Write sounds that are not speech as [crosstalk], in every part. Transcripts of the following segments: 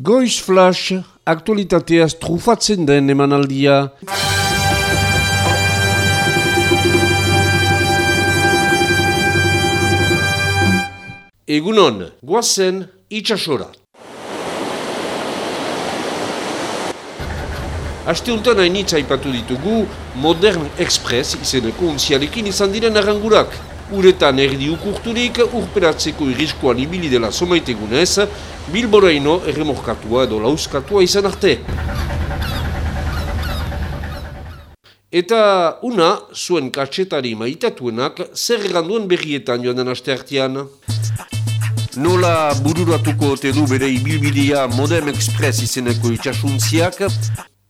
Goiz Flash, aktualitateaz trufatzen den emanaldia. Egunon, guazen itxasora. Aste untan hainitza ipatu ditugu Modern Express izeneko unzialekin izan diren arrangurak. Uretan erdi ukurturik urperatzeko iriskoan ibili dela somaitegunez, Bilboraino erremorkatua edo lauskatua izan arte. Eta una, zuen katsetari maitatuenak, zer erranduen berrietan joan den aste artean. Nola bururatuko ote du bere ibilbidea Modern Express izeneko itxasuntziak,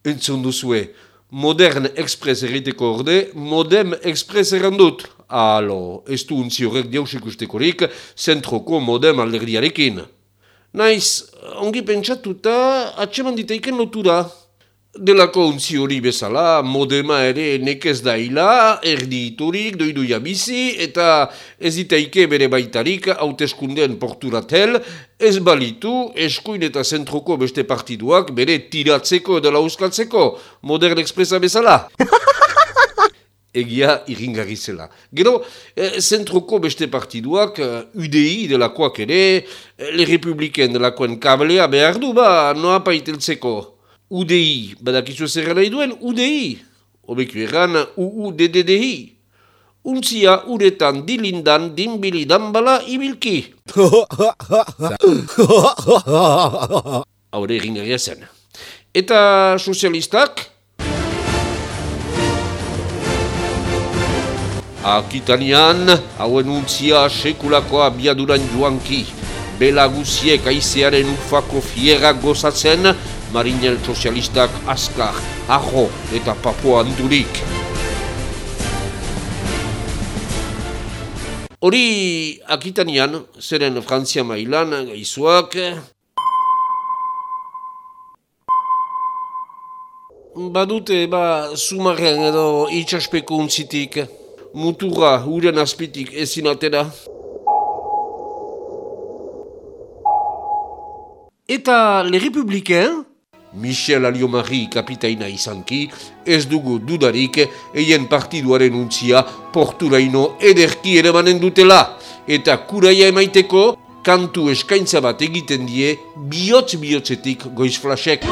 entzun duzue, Modern Express erriteko orde, Modem Express errandut. Alo, ez du untzi horrek diausik ustekorik, zentroko modem alderdiarekin. Naiz, ongi pentsatuta, atseman diteiken lotura. Delako untzi hori bezala, modema ere nekez daila, erdi iturik, doidu jabizi, eta ez diteike bere baitarik hauteskunden porturatel, ez balitu eskuin eta zentroko beste partiduak bere tiratzeko edo lauskaltzeko, modern expresa bezala. [laughs] egia irringarri zela. Gero, eh, zentroko beste partiduak, eh, UDI delakoak ere, eh, le republiken delakoen kablea behar du, ba, noa paiteltzeko. UDI, badakizu zerra nahi duen, UDI. Obeku erran, UUDDDI. Untzia uretan dilindan dinbilidan bala ibilki. Haure irringarria zen. Eta sozialistak, Akitanian, hauen untzia sekulakoa biaduran joanki. Bela guziek aizearen ufako fiera gozatzen, marinel sozialistak askar, ajo eta papo handurik. Hori Akitanian, zeren Frantzia mailan, gaizuak... Badute, ba, sumarren edo itxaspeko untzitik muturra uren azpitik ezin atera. Eta Le Republiken, Michel Aliomari kapitaina izanki, ez dugu dudarik eien partiduaren untzia porturaino ederki ere manen dutela. Eta kuraia emaiteko, kantu eskaintza bat egiten die, bihotz-bihotzetik goiz flasek.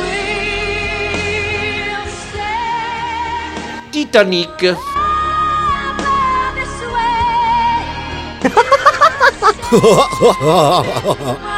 Titanic. [laughs]